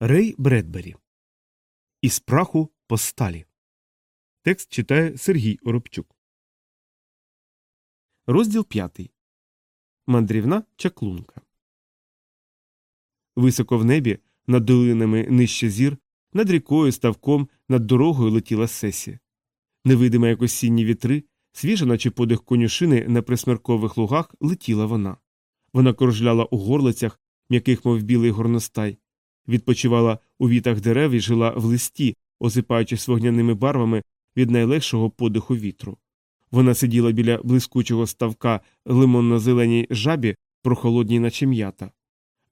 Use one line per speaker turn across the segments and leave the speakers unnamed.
Рей Бредбері. Із праху по сталі. Текст читає Сергій Оробчук. Розділ п'ятий. Мандрівна чаклунка. Високо в небі, над долинами нижче зір, над рікою ставком, над дорогою летіла сесі. Невидима як осінні вітри, свіжа, наче подих конюшини на присмеркових лугах, летіла вона. Вона кружляла у горлицях, м'яких, мов білий горностай, відпочивала у вітах дерев і жила в листі, осипаючись вогняними барвами від найлегшого подиху вітру. Вона сиділа біля блискучого ставка лимонно-зеленій жабі, прохолодній, наче м'ята.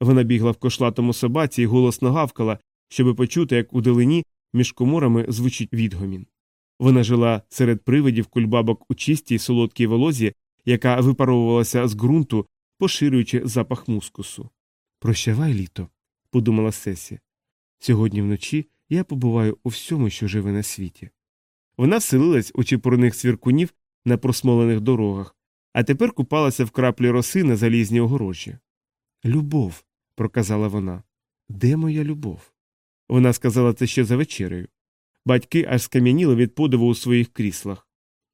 Вона бігла в кошлатому собаці і голосно гавкала, щоби почути, як у долині між коморами звучить відгомін. Вона жила серед привидів кульбабок у чистій солодкій волозі, яка випаровувалася з ґрунту, поширюючи запах мускусу. Прощавай, літо, подумала Сесі. Сьогодні вночі я побуваю у всьому, що живе на світі. Вона вселилась у чепурних свіркунів на просмолених дорогах, а тепер купалася в краплі роси на залізній огорожі. Любов, проказала вона. Де моя любов? Вона сказала це ще за вечерею. Батьки аж скам'яніли від подиву у своїх кріслах.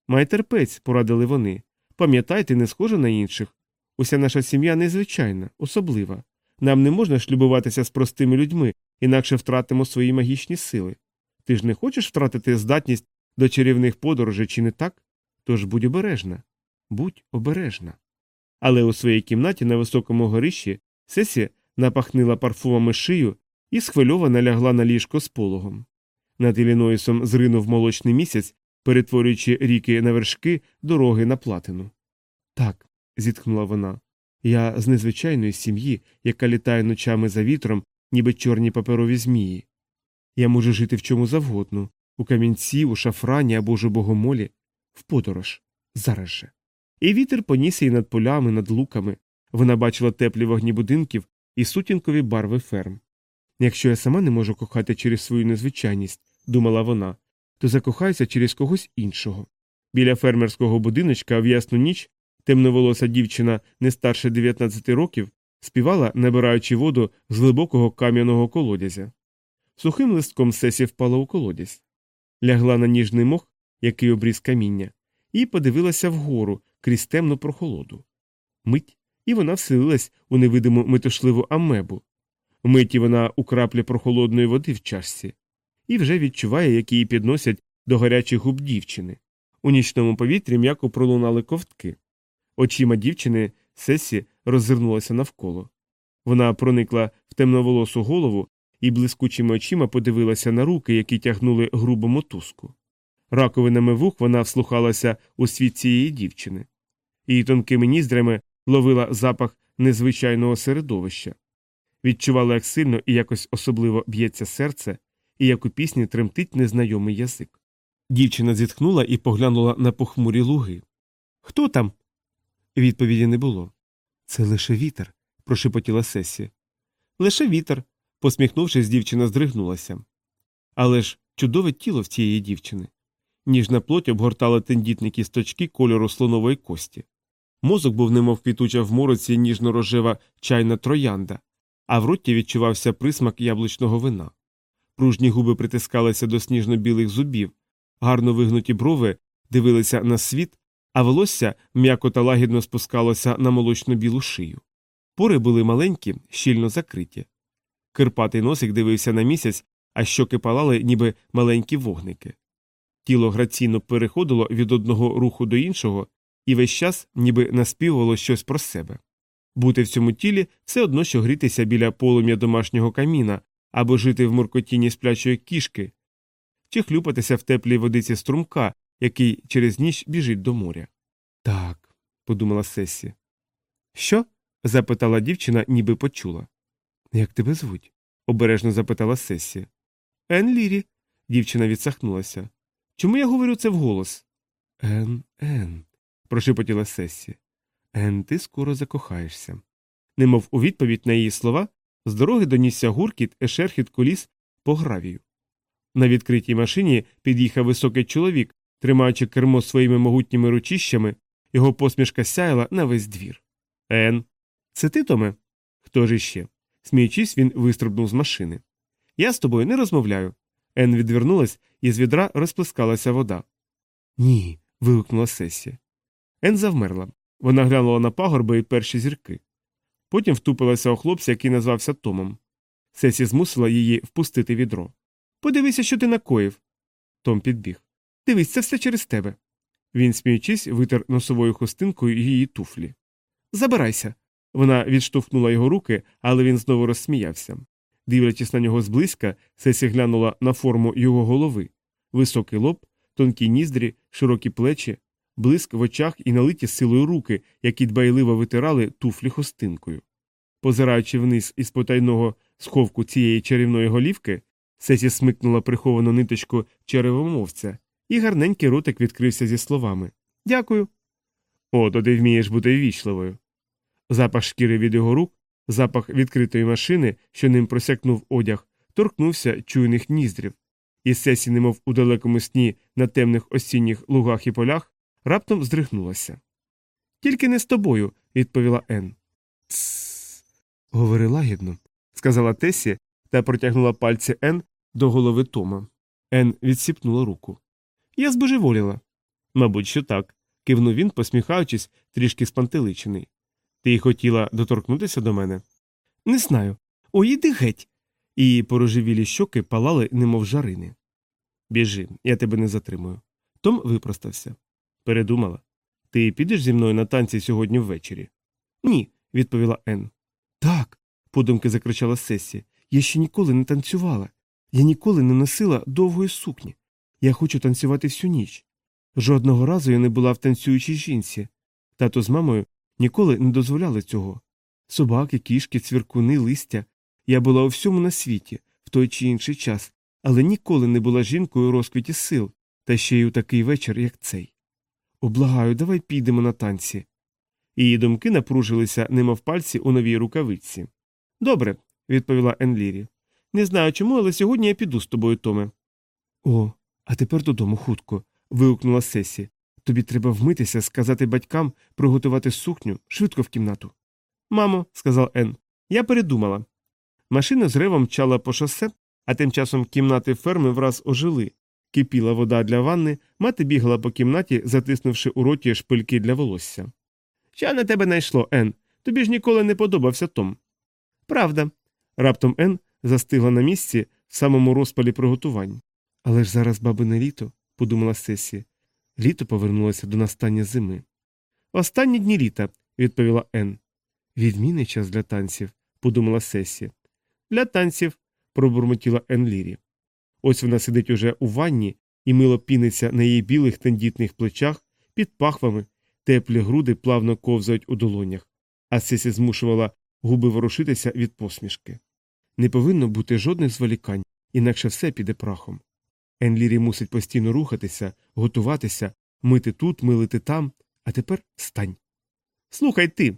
Май терпець, порадили вони. Пам'ятайте, не схожа на інших. Уся наша сім'я незвичайна, особлива. Нам не можна шлюбуватися з простими людьми, інакше втратимо свої магічні сили. Ти ж не хочеш втратити здатність до чарівних подорожей, чи не так? Тож будь обережна, будь обережна. Але у своїй кімнаті на високому горищі Сесі напахнила парфумами шию і схвильована лягла на ліжко з пологом. Над Іллінойсом зринув молочний місяць, перетворюючи ріки на вершки дороги на платину. Так, зітхнула вона, я з незвичайної сім'ї, яка літає ночами за вітром, ніби чорні паперові змії. Я можу жити в чому завгодно у камінці, у шафрані або ж у богомолі, в подорож, зараз же. І вітер поніс її над полями, над луками. Вона бачила теплі вогні будинків і сутінкові барви ферм. Якщо я сама не можу кохати через свою незвичайність, думала вона, то закохаюся через когось іншого. Біля фермерського будиночка в ясну ніч темноволоса дівчина не старше 19 років співала, набираючи воду з глибокого кам'яного колодязя. Сухим листком сесі впала у колодязь, лягла на ніжний мох, який обріз каміння, і подивилася вгору крізь темну прохолоду. Мить, і вона вселилась у невидиму метушливу амебу. Миті вона у краплі прохолодної води в чашці, і вже відчуває, як її підносять до гарячих губ дівчини. У нічному повітрі м'яко пролунали ковтки. Очима дівчини Сесі роззирнулася навколо. Вона проникла в темноволосу голову і блискучими очима подивилася на руки, які тягнули грубу мотузку. Раковинами вух вона вслухалася у світ цієї дівчини. Її тонкими ніздрями ловила запах незвичайного середовища, відчувала, як сильно і якось особливо б'ється серце, і як у пісні тремтить незнайомий язик. Дівчина зітхнула і поглянула на похмурі луги. Хто там? Відповіді не було. Це лише вітер, прошепотіла Сесі. Лише вітер, посміхнувшись, дівчина здригнулася. Але ж чудове тіло в цієї дівчини. Ніжна плоть обгортала тендітні кісточки кольору слонової кості. Мозок був немов квітуча в мороці ніжно-рожева чайна троянда, а в роті відчувався присмак яблучного вина. Пружні губи притискалися до сніжно-білих зубів, гарно вигнуті брови дивилися на світ, а волосся м'яко та лагідно спускалося на молочно білу шию. Пори були маленькі, щільно закриті. Кирпатий носик дивився на місяць, а щоки палали, ніби маленькі вогники. Тіло граційно переходило від одного руху до іншого, і весь час ніби наспівувало щось про себе. Бути в цьому тілі все одно, що грітися біля полум'я домашнього каміна або жити в муркотіні сплячої кішки, чи хлюпатися в теплій водиці струмка, який через ніч біжить до моря. Так, подумала Сесі. Що? запитала дівчина, ніби почула. Як тебе звуть? обережно запитала Сесі. Ен Лірі. Дівчина відсахнулася. Чому я говорю це вголос? Ен, Ен, прошепотіла Сесі. Ен, ти скоро закохаєшся. Немов у відповідь на її слова, з дороги донісся гуркіт і шерхіт коліс по гравію. На відкритій машині під'їхав високий чоловік, тримаючи кермо своїми могутніми ручищами, його посмішка сяяла на весь двір. Ен, це ти, Томе? Хто ж іще? Сміючись, він вистрибнув з машини. Я з тобою не розмовляю. Ен відвернулась, і з відра розплескалася вода. Ні. вигукнула Сесі. Ен завмерла. Вона глянула на пагорби і перші зірки. Потім втупилася у хлопця, який назвався Томом. Сесі змусила її впустити відро. Подивися, що ти накоїв. Том підбіг. Дивись, це все через тебе. Він, сміючись, витер носовою хустинкою її туфлі. Забирайся. Вона відштовхнула його руки, але він знову розсміявся. Дивлячись на нього зблизька, Сесі глянула на форму його голови високий лоб, тонкі ніздрі, широкі плечі, блиск в очах і налиті силою руки, які дбайливо витирали туфлі хустинкою. Позираючи вниз із потайного сховку цієї чарівної голівки, Сесі смикнула приховану ниточку черевомовця, і гарненький ротик відкрився зі словами Дякую. О, то ти вмієш бути ввічливою. Запах шкіри від його рук, запах відкритої машини, що ним просякнув одяг, торкнувся чуйних ніздрів, і Сесі, немов у далекому сні на темних осінніх лугах і полях, раптом здригнулася. Тільки не з тобою, відповіла Ен. Тссс. Говори лагідно, сказала Тесі та протягнула пальці Ен до голови Тома. Ен відсіпнула руку. Я збожеволіла. Мабуть, що так, кивнув він, посміхаючись, трішки спантеличений. Ти хотіла доторкнутися до мене? Не знаю. Ой, іди геть. Її порожевілі щоки палали, немов жарини. Біжи, я тебе не затримую. Том випростався. Передумала. Ти підеш зі мною на танці сьогодні ввечері? Ні, відповіла Ен. Так. подумки закричала Сесі. Я ще ніколи не танцювала. Я ніколи не носила довгої сукні. Я хочу танцювати всю ніч. Жодного разу я не була в танцюючій жінці. Тато з мамою ніколи не дозволяли цього. Собаки, кішки, цвіркуни, листя. Я була у всьому на світі, в той чи інший час, але ніколи не була жінкою у розквіті сил, та ще й у такий вечір, як цей. Облагаю, давай підемо на танці. Її думки напружилися, немов пальці у новій рукавиці. Добре, відповіла Енлірі. Не знаю чому, але сьогодні я піду з тобою, Томе. О, а тепер додому хутко. вигукнула Сесі. Тобі треба вмитися, сказати батькам, приготувати сукню швидко в кімнату. Мамо, сказав Ен, я передумала. Машина з ревом мчала по шосе, а тим часом кімнати ферми враз ожили. Кипіла вода для ванни, мати бігла по кімнаті, затиснувши у роті шпильки для волосся. Що на тебе найшло, Ен? Тобі ж ніколи не подобався Том. Правда. Раптом Ен застигла на місці в самому розпалі приготувань. Але ж зараз бабине літо, подумала Сесі. Літо повернулося до настання зими. Останні дні літа, відповіла Ен. Відмінний час для танців, подумала Сесі. Для танців, пробурмотіла Ен Лірі. Ось вона сидить уже у ванні і мило піниться на її білих тендітних плечах, під пахвами, теплі груди плавно ковзають у долонях, а Сесі змушувала губи ворушитися від посмішки. Не повинно бути жодних зволікань, інакше все піде прахом. Енлірі мусить постійно рухатися, готуватися, мити тут, милити там, а тепер стань. Слухай ти.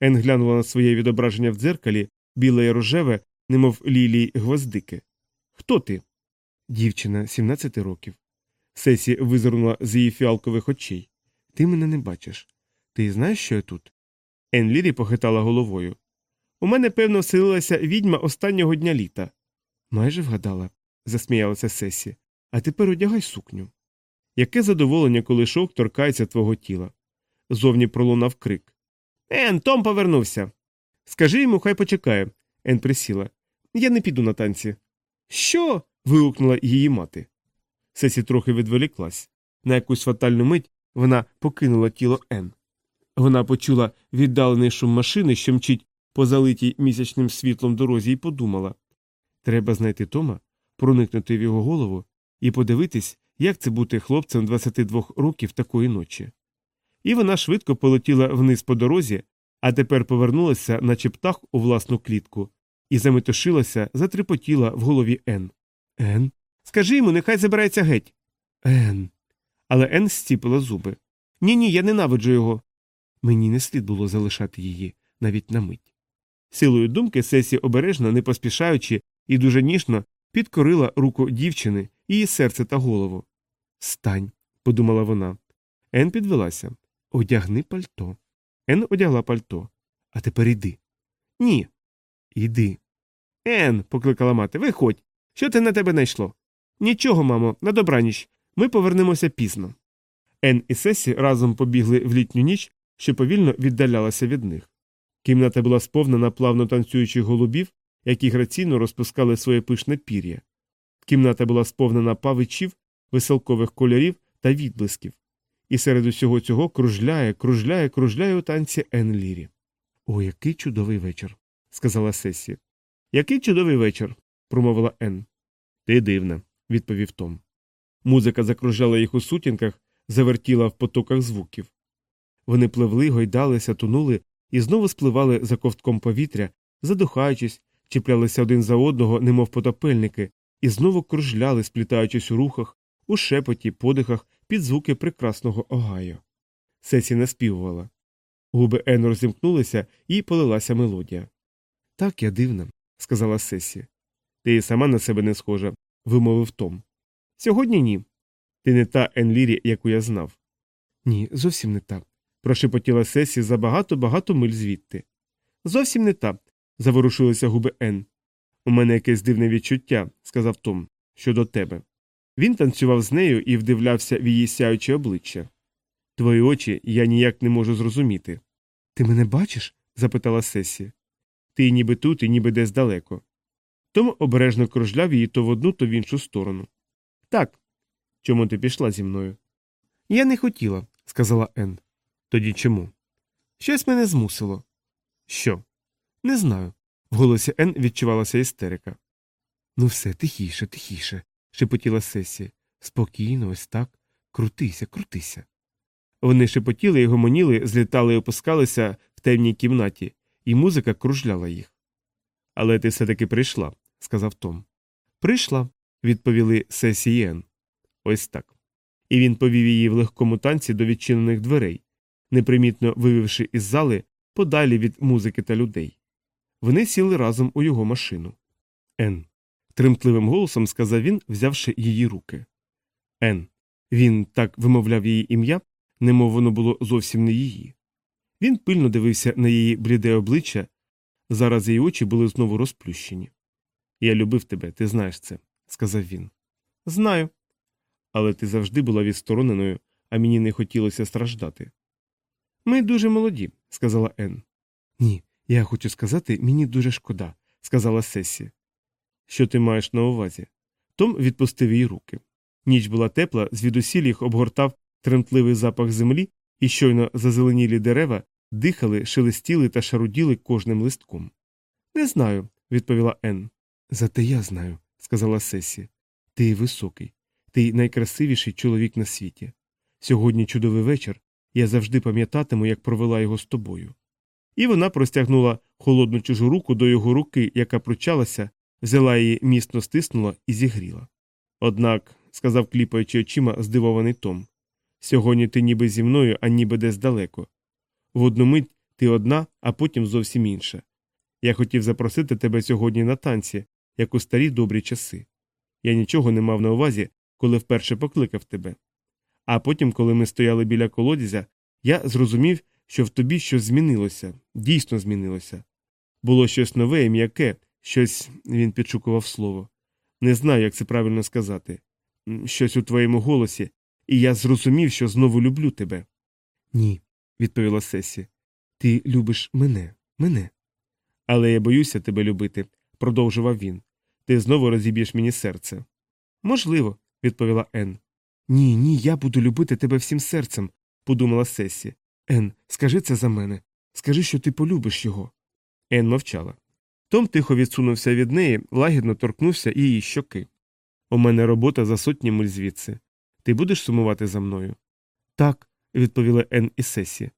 Ен глянула на своє відображення в дзеркалі, біле і рожеве, немов лілії гвоздики. Хто ти? Дівчина 17 років. Сесі визирнула з її фіалкових очей. Ти мене не бачиш. Ти знаєш, що я тут? Енлірі похитала головою. У мене, певно, вселилася відьма останнього дня літа. Майже вгадала, засміялася Сесі. А тепер одягай сукню. Яке задоволення, коли шовк торкається твого тіла. Зовні пролунав крик. Ен, Том повернувся. Скажи йому, хай почекає. Ен присіла. Я не піду на танці. Що? вигукнула її мати. Сесі трохи відволіклась. На якусь фатальну мить вона покинула тіло Ен. Вона почула віддалений шум машини, що мчить по залитій місячним світлом дорозі, і подумала треба знайти Тома, проникнути в його голову і подивитись, як це бути хлопцем 22 років такої ночі. І вона швидко полетіла вниз по дорозі, а тепер повернулася, наче птах у власну клітку, і заметушилася, затрепотіла в голові Ен. Ен? Скажи йому, нехай забирається геть. Ен. Але Ен стіпила зуби. Ні, ні, я ненавиджу його. Мені не слід було залишати її навіть на мить. Силою думки Сесі обережно, не поспішаючи і дуже ніжно підкорила руку дівчини, її серце та голову. Стань, подумала вона. Ен підвелася. Одягни пальто. Ен одягла пальто. А тепер іди. Ні. Іди. Ен, покликала мати, виходь. Що ти на тебе найшло? Нічого, мамо, на добраніч. Ми повернемося пізно. Ен і Сесі разом побігли в літню ніч, що повільно віддалялася від них. Кімната була сповнена плавно танцюючих голубів, які граційно розпускали своє пишне пір'я. Кімната була сповнена павичів, веселкових кольорів та відблисків. І серед усього цього кружляє, кружляє, кружляє у танці Ен Лірі. О, який чудовий вечір, сказала Сесі. Який чудовий вечір, промовила Ен. Ти дивна, відповів Том. Музика закружляла їх у сутінках, завертіла в потоках звуків. Вони пливли, гойдалися, тунули і знову спливали за ковтком повітря, задухаючись, чіплялися один за одного, немов потопельники, і знову кружляли, сплітаючись у рухах, у шепоті, подихах під звуки прекрасного Огайо. Сесі наспівувала. Губи Ен розімкнулися і полилася мелодія. Так я дивна, сказала Сесі. Ти і сама на себе не схожа, вимовив Том. Сьогодні ні. Ти не та Енлірі, яку я знав. Ні, зовсім не та. прошепотіла Сесі за багато багато миль звідти. Зовсім не та. заворушилися губи Ен. У мене якесь дивне відчуття, сказав Том, щодо тебе. Він танцював з нею і вдивлявся в її сяюче обличчя. Твої очі я ніяк не можу зрозуміти. Ти мене бачиш? запитала Сесі. Ти ніби тут, і ніби десь далеко. Том обережно кружляв її то в одну, то в іншу сторону. Так. Чому ти пішла зі мною? Я не хотіла, сказала Ен. Тоді чому? Щось мене змусило. Що? Не знаю. В голосі Ен відчувалася істерика. Ну, все, тихіше, тихіше, шепотіла Сесі. Спокійно, ось так. Крутися, крутися. Вони шепотіли і гомоніли, злітали і опускалися в темній кімнаті, і музика кружляла їх. Але ти все таки прийшла, сказав Том. Прийшла, відповіли Сесі і Ен. Ось так. І він повів її в легкому танці до відчинених дверей, непримітно вивівши із зали подалі від музики та людей. Вони сіли разом у його машину. Ен. тремтливим голосом сказав він, взявши її руки. Ен. Він так вимовляв її ім'я, немов воно було зовсім не її. Він пильно дивився на її бліде обличчя, зараз її очі були знову розплющені. Я любив тебе, ти знаєш це, сказав він. Знаю. Але ти завжди була відстороненою, а мені не хотілося страждати. Ми дуже молоді, сказала Ен. Ні, я хочу сказати, мені дуже шкода, сказала Сесі. Що ти маєш на увазі? Том відпустив її руки. Ніч була тепла, звідусіль їх обгортав тремтливий запах землі, і щойно зазеленілі дерева дихали, шелестіли та шаруділи кожним листком. Не знаю, відповіла Ен. Зате я знаю, сказала Сесі. Ти високий, ти найкрасивіший чоловік на світі. Сьогодні чудовий вечір, я завжди пам'ятатиму, як провела його з тобою. І вона простягнула холодну чужу руку до його руки, яка пручалася, взяла її міцно стиснула і зігріла. Однак, сказав кліпаючи очима здивований Том, сьогодні ти ніби зі мною, а ніби десь далеко. В одну мить ти одна, а потім зовсім інша. Я хотів запросити тебе сьогодні на танці, як у старі добрі часи. Я нічого не мав на увазі, коли вперше покликав тебе. А потім, коли ми стояли біля колодязя, я зрозумів, що в тобі щось змінилося, дійсно змінилося. Було щось нове і м'яке, щось він підшукував слово. Не знаю, як це правильно сказати. Щось у твоєму голосі, і я зрозумів, що знову люблю тебе. Ні, відповіла Сесі. Ти любиш мене, мене. Але я боюся тебе любити, продовжував він. Ти знову розіб'єш мені серце. Можливо, відповіла Ен. Ні, ні, я буду любити тебе всім серцем, подумала Сесі. Ен, скажи це за мене. Скажи, що ти полюбиш його. Ен мовчала. Том тихо відсунувся від неї, лагідно торкнувся її щоки. У мене робота за сотні миль звідси. Ти будеш сумувати за мною? Так, відповіла Ен і Сесі.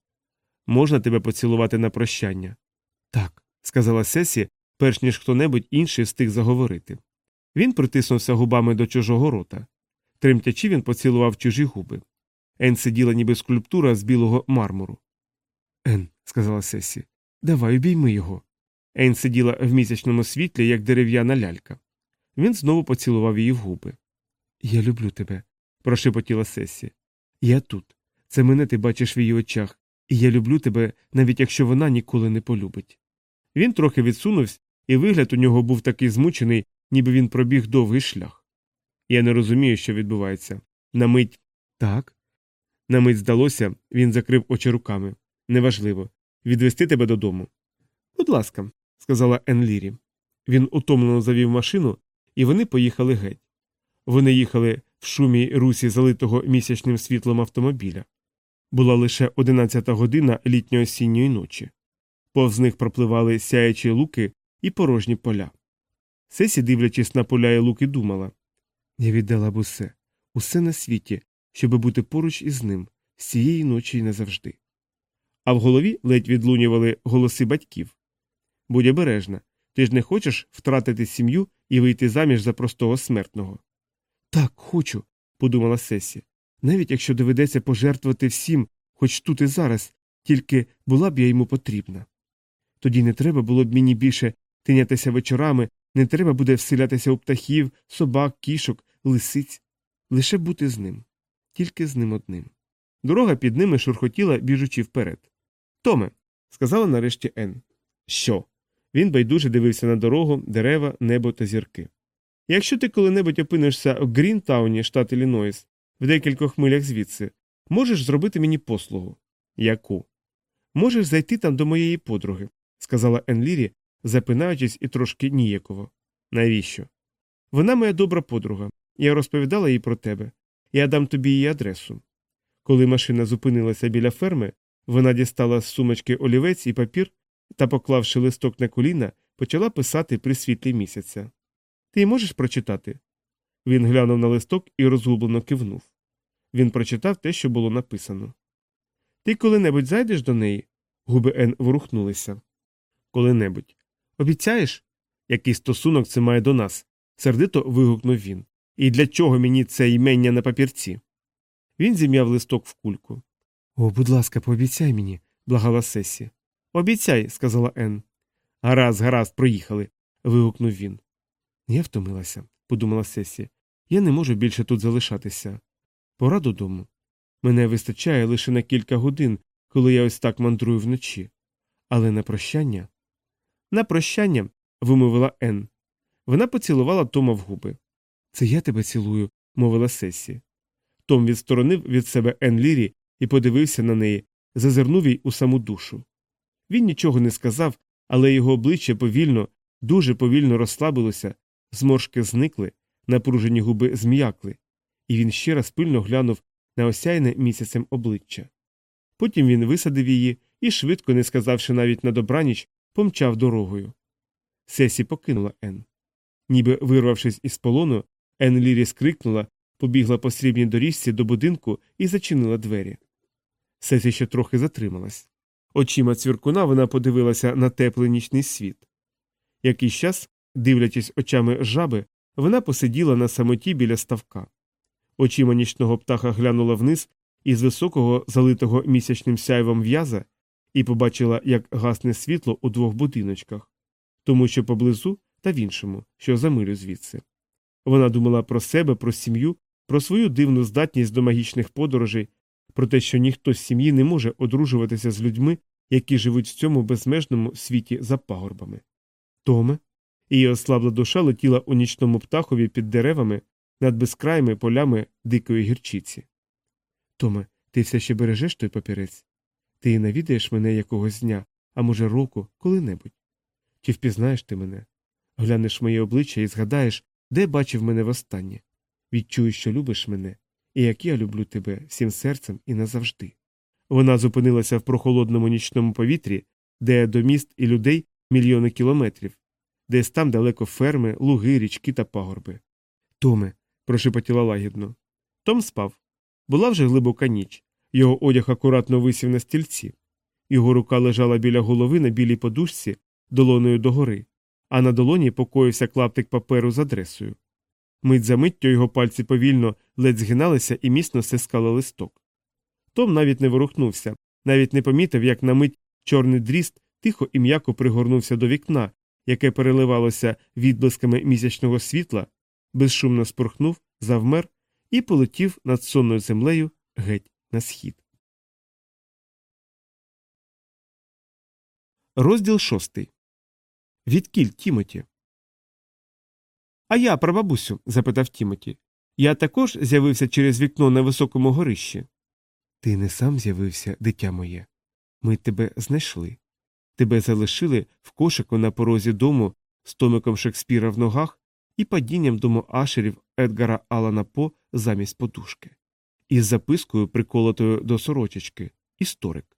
Можна тебе поцілувати на прощання? Так, сказала Сесі, перш ніж хто небудь інший встиг заговорити. Він притиснувся губами до чужого рота. Тремтячи, він поцілував чужі губи. Ен сиділа ніби скульптура з білого мармуру. Ен, сказала Сесі, давай обійми його. Ен сиділа в місячному світлі, як дерев'яна лялька. Він знову поцілував її в губи. Я люблю тебе, прошепотіла Сесі. Я тут. Це мене ти бачиш в її очах, і я люблю тебе, навіть якщо вона ніколи не полюбить. Він трохи відсунувся і вигляд у нього був такий змучений, ніби він пробіг довгий шлях. Я не розумію, що відбувається. На мить так. На мить здалося, він закрив очі руками. Неважливо. Відвести тебе додому. Будь ласка, сказала Енлірі. Він утомлено завів машину, і вони поїхали геть. Вони їхали в шумі русі залитого місячним світлом автомобіля. Була лише одинадцята година літньої осінньої ночі. Повз них пропливали сяячі луки і порожні поля. Сесі, дивлячись на поля і луки, думала я віддала б усе, усе на світі, щоб бути поруч із ним з цієї ночі й назавжди. А в голові ледь відлунювали голоси батьків. Будь обережна, ти ж не хочеш втратити сім'ю і вийти заміж за простого смертного. Так, хочу, подумала Сесі. Навіть якщо доведеться пожертвувати всім, хоч тут і зараз, тільки була б я йому потрібна. Тоді не треба було б мені більше тинятися вечорами, не треба буде вселятися у птахів, собак, кішок, лисиць, лише бути з ним, тільки з ним одним. Дорога під ними шурхотіла, біжучи вперед. Томе, сказала нарешті Ен. Що? Він байдуже дивився на дорогу, дерева, небо та зірки. Якщо ти коли-небудь опинишся в Грінтауні, штат Іллінойс, в декількох милях звідси, можеш зробити мені послугу. Яку? Можеш зайти там до моєї подруги, сказала Енлірі, запинаючись і трошки ніяково. Навіщо? Вона моя добра подруга. Я розповідала їй про тебе. Я дам тобі її адресу. Коли машина зупинилася біля ферми, вона дістала з сумочки олівець і папір та, поклавши листок на коліна, почала писати при світлі місяця. Ти можеш прочитати? Він глянув на листок і розгублено кивнув. Він прочитав те, що було написано. Ти коли-небудь зайдеш до неї? Губи Ен ворухнулися. Коли-небудь. Обіцяєш? Який стосунок це має до нас? сердито вигукнув він. І для чого мені це ймення на папірці? Він зім'яв листок в кульку. О, будь ласка, пообіцяй мені, благала Сесі. Обіцяй, сказала Ен. Гаразд, гаразд, проїхали. вигукнув він. Я втомилася, подумала Сесі. Я не можу більше тут залишатися. Пора додому. Мене вистачає лише на кілька годин, коли я ось так мандрую вночі. Але на прощання. На прощання, вимовила Ен. Вона поцілувала Тома в губи. Це я тебе цілую, мовила Сесі. Том відсторонив від себе Ен Лірі і подивився на неї, зазирнув їй у саму душу. Він нічого не сказав, але його обличчя повільно, дуже повільно розслабилося, зморшки зникли, напружені губи зм'якли, і він ще раз пильно глянув на осяйне місяцем обличчя. Потім він висадив її і, швидко, не сказавши навіть на добраніч, помчав дорогою. Сесі покинула Ен. Ніби вирвавшись із полону, Ен Лірі скрикнула, побігла по срібній доріжці до будинку і зачинила двері. Сесі ще трохи затрималась. Очима цвіркуна вона подивилася на теплий нічний світ. Якийсь час, дивлячись очами жаби, вона посиділа на самоті біля ставка. Очима нічного птаха глянула вниз із високого, залитого місячним сяйвом в'яза і побачила, як гасне світло у двох будиночках, тому що поблизу та в іншому, що за милю звідси. Вона думала про себе, про сім'ю, про свою дивну здатність до магічних подорожей, про те, що ніхто з сім'ї не може одружуватися з людьми, які живуть в цьому безмежному світі за пагорбами. Томе. Її ослабла душа летіла у нічному птахові під деревами над безкрайми полями дикої гірчиці. Томе, ти все ще бережеш той папірець? Ти навідаєш мене якогось дня, а може, року, коли-небудь? Чи впізнаєш ти мене? Глянеш моє обличчя і згадаєш, де бачив мене востаннє. Відчуєш, що любиш мене, і як я люблю тебе всім серцем і назавжди. Вона зупинилася в прохолодному нічному повітрі, де до міст і людей мільйони кілометрів, десь там далеко ферми, луги, річки та пагорби. Томе, прошепотіла лагідно. Том спав. Була вже глибока ніч. Його одяг акуратно висів на стільці. Його рука лежала біля голови на білій подушці, долоною догори, а на долоні покоївся клаптик паперу з адресою. Мить за миттю його пальці повільно ледь згиналися і міцно стискали листок. Том навіть не ворухнувся, навіть не помітив, як на мить чорний дріст тихо і м'яко пригорнувся до вікна, яке переливалося відблисками місячного світла, безшумно спорхнув, завмер і полетів над сонною землею геть на схід. Розділ шостий. Відкіль, Тімоті? А я, прабабусю, запитав Тімоті. Я також з'явився через вікно на високому горищі. Ти не сам з'явився, дитя моє. Ми тебе знайшли. Тебе залишили в кошику на порозі дому з томиком Шекспіра в ногах і падінням дому ашерів Едгара Алана По замість подушки. Із запискою, приколотою до сорочечки, історик.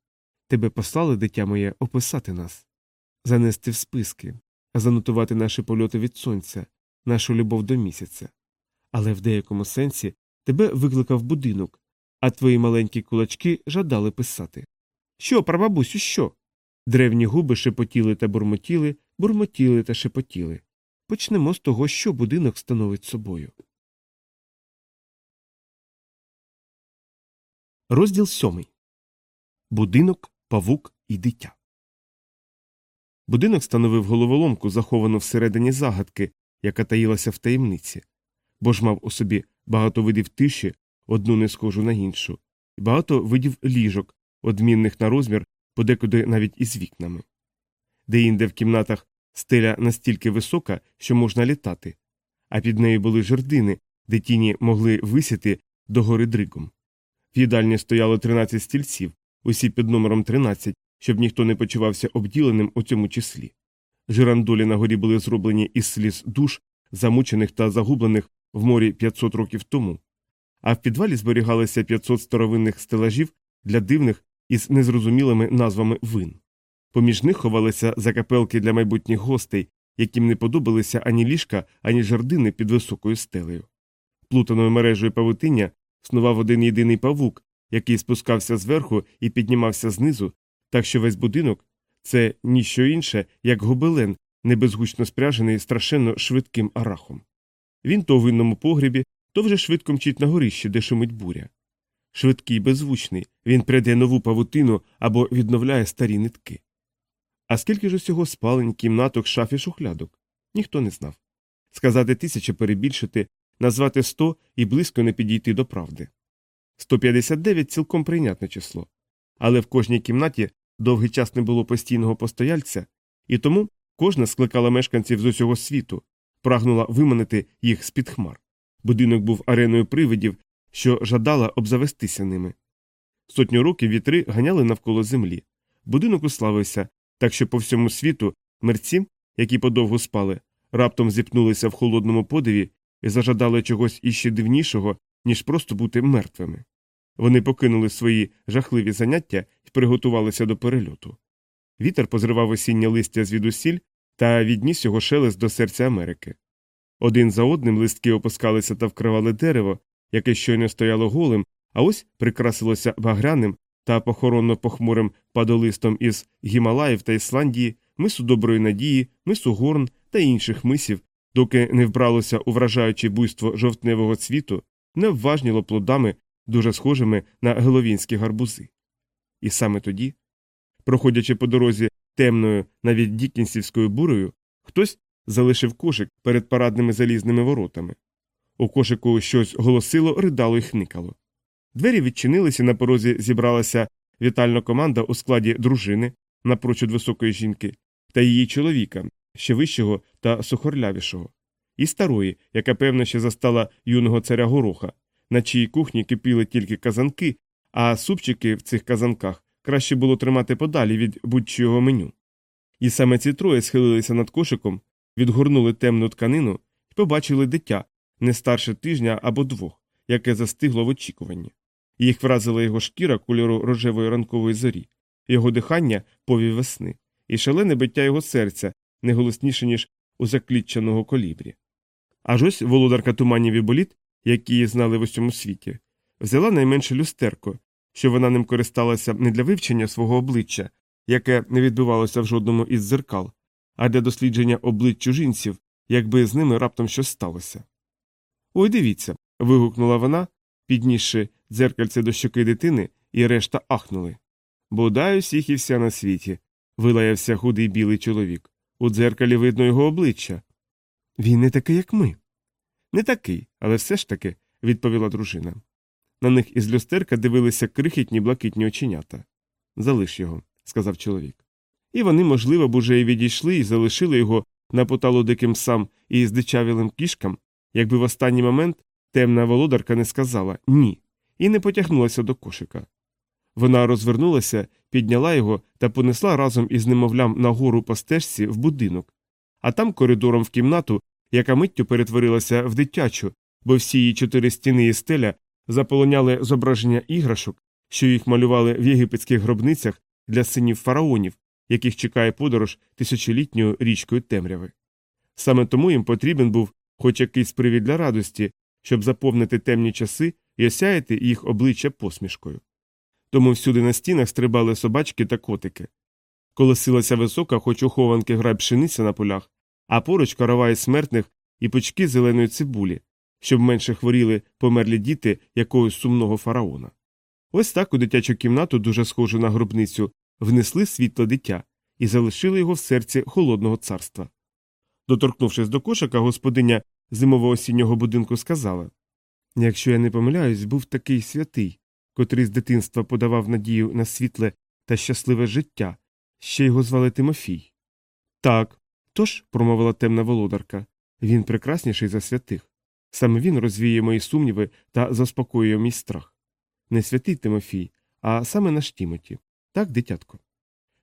Тебе послали, дитя моє, описати нас, занести в списки, занотувати наші польоти від сонця, нашу любов до місяця. Але в деякому сенсі тебе викликав будинок, а твої маленькі кулачки жадали писати. Що, прабабусю, що? Древні губи шепотіли та бурмотіли, бурмотіли та шепотіли. Почнемо з того, що будинок становить собою. Розділ сьомий Будинок, павук і дитя. Будинок становив головоломку, заховану всередині загадки, яка таїлася в таємниці, бо ж мав у собі багато видів тиші, одну не схожу на іншу, і багато видів ліжок, одмінних на розмір, подекуди навіть із вікнами. Деінде в кімнатах стеля настільки висока, що можна літати, а під нею були жердини, де тіні могли висіти догори дригом. В їдальні стояло 13 стільців, усі під номером 13, щоб ніхто не почувався обділеним у цьому числі. Жирандолі на горі були зроблені із сліз душ, замучених та загублених в морі 500 років тому, а в підвалі зберігалися 500 старовинних стелажів для дивних із незрозумілими назвами вин. Поміж них ховалися закапелки для майбутніх гостей, яким не подобалися ані ліжка, ані жердини під високою стелею. Плутаною мережею павутиння снував один єдиний павук, який спускався зверху і піднімався знизу, так що весь будинок це ніщо інше, як гобелен, небезгучно спряжений страшенно швидким арахом. Він то в винному погребі, то вже швидко мчить на горищі, де шумить буря. Швидкий, беззвучний, він пряде нову павутину або відновляє старі нитки. А скільки ж усього спалень, кімнаток, шаф і шухлядок? Ніхто не знав. Сказати тисячу перебільшити, назвати сто і близько не підійти до правди. 159 – цілком прийнятне число. Але в кожній кімнаті довгий час не було постійного постояльця, і тому кожна скликала мешканців з усього світу, прагнула виманити їх з під хмар. Будинок був ареною привидів, що жадала обзавестися ними. Сотню років вітри ганяли навколо землі. Будинок уславився, так що по всьому світу мерці, які подовго спали, раптом зіпнулися в холодному подиві і зажадали чогось іще дивнішого, ніж просто бути мертвими. Вони покинули свої жахливі заняття і приготувалися до перельоту. Вітер позривав осіннє листя звідусіль та відніс його шелест до серця Америки. Один за одним листки опускалися та вкривали дерево, яке щойно стояло голим, а ось прикрасилося багряним та похоронно похмурим падолистом із Гімалаїв та Ісландії, мису доброї надії, мису горн та інших мисів, доки не вбралося у вражаюче буйство жовтневого цвіту, не вважніло плодами, дуже схожими на головінські гарбузи. І саме тоді, проходячи по дорозі темною, навіть дікінсівською бурою, хтось залишив кошик перед парадними залізними воротами. У кошику щось голосило, ридало і хникало. Двері відчинилися, на порозі зібралася вітальна команда у складі дружини, напрочуд високої жінки, та її чоловіка, ще вищого та сухорлявішого, і старої, яка певно ще застала юного царя гороха, на чиїй кухні кипіли тільки казанки, а супчики в цих казанках краще було тримати подалі від будь-чого меню. І саме ці троє схилилися над кошиком, відгорнули темну тканину і побачили дитя не старше тижня або двох, яке застигло в очікуванні. Їх вразила його шкіра кольору рожевої ранкової зорі, його дихання пові весни, і шалене биття його серця не голосніше, ніж у заклітчаного колібрі. Аж ось володарка туманів і боліт, які її знали в усьому світі, взяла найменше люстерко, що вона ним користалася не для вивчення свого обличчя, яке не відбувалося в жодному із зеркал, а для дослідження облич чужинців, якби з ними раптом щось сталося. Ой, дивіться. вигукнула вона, піднісши дзеркальце до щоки дитини, і решта ахнули. Бодай усіх і вся на світі, вилаявся худий білий чоловік. У дзеркалі видно його обличчя. Він не такий, як ми. Не такий, але все ж таки, відповіла дружина. На них із люстерка дивилися крихітні блакитні оченята. Залиш його, сказав чоловік. І вони, можливо, б уже і відійшли і залишили його на поталу диким сам і здичавілим кішкам, якби в останній момент темна володарка не сказала ні і не потягнулася до кошика. Вона розвернулася, підняла його та понесла разом із немовлям нагору по стежці в будинок, а там коридором в кімнату, яка миттю перетворилася в дитячу, бо всі її чотири стіни і стеля заполоняли зображення іграшок, що їх малювали в єгипетських гробницях для синів фараонів, яких чекає подорож тисячолітньою річкою темряви. Саме тому їм потрібен був хоч якийсь привід для радості, щоб заповнити темні часи і осяяти їх обличчя посмішкою. Тому всюди на стінах стрибали собачки та котики. Колосилася висока, хоч ухованки грай пшениця на полях, а поруч караваї смертних і пучки зеленої цибулі, щоб менше хворіли померлі діти якогось сумного фараона. Ось так у дитячу кімнату, дуже схожу на гробницю, внесли світло дитя і залишили його в серці холодного царства. Доторкнувшись до кошика, господиня зимово осіннього будинку сказала Якщо я не помиляюсь, був такий святий, котрий з дитинства подавав надію на світле та щасливе життя, ще його звали Тимофій. Так, тож, промовила темна володарка, він прекрасніший за святих. Саме він розвіє мої сумніви та заспокоює мій страх. Не святий Тимофій, а саме наш Тімоті. Так, дитятко.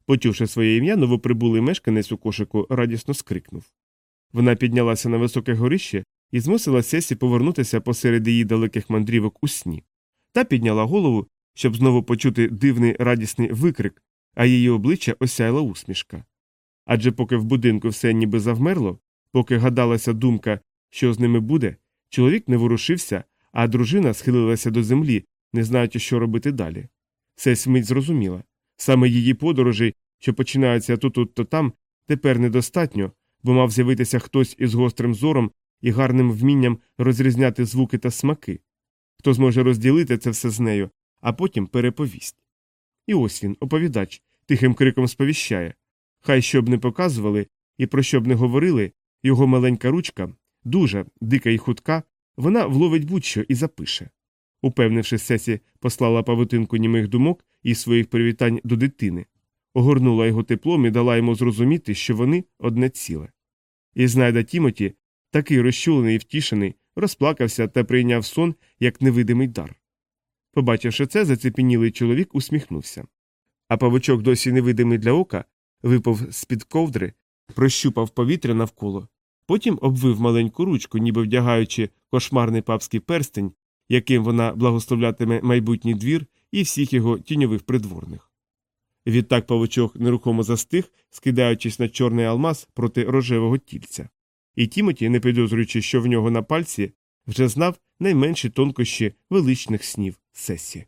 Почувши своє ім'я, новоприбулий мешканець у кошику радісно скрикнув. Вона піднялася на високе горище і змусила Сесі повернутися посеред її далеких мандрівок у сні. Та підняла голову, щоб знову почути дивний радісний викрик, а її обличчя осяяла усмішка. Адже поки в будинку все ніби завмерло, поки гадалася думка, що з ними буде, чоловік не ворушився, а дружина схилилася до землі, не знаючи, що робити далі. Сесь мить зрозуміла саме її подорожей, що починаються то тут, то там, тепер недостатньо, бо мав з'явитися хтось із гострим зором і гарним вмінням розрізняти звуки та смаки, хто зможе розділити це все з нею, а потім переповість. І ось він, оповідач, тихим криком сповіщає хай що б не показували і про що б не говорили, його маленька ручка, дуже дика і хутка, вона вловить будь-що і запише. Упевнившись, Сесі послала павутинку німих думок і своїх привітань до дитини, огорнула його теплом і дала йому зрозуміти, що вони одне ціле. І знайда Тімоті, такий розчулений і втішений, розплакався та прийняв сон як невидимий дар. Побачивши це, зацепенілий чоловік усміхнувся. А павучок, досі невидимий для ока, випав з під ковдри, прощупав повітря навколо, потім обвив маленьку ручку, ніби вдягаючи кошмарний папський перстень, яким вона благословлятиме майбутній двір і всіх його тіньових придворних. Відтак павучок нерухомо застиг, скидаючись на чорний алмаз проти рожевого тільця. І Тімоті, не підозрюючи, що в нього на пальці, вже знав найменші тонкощі величних снів сесі.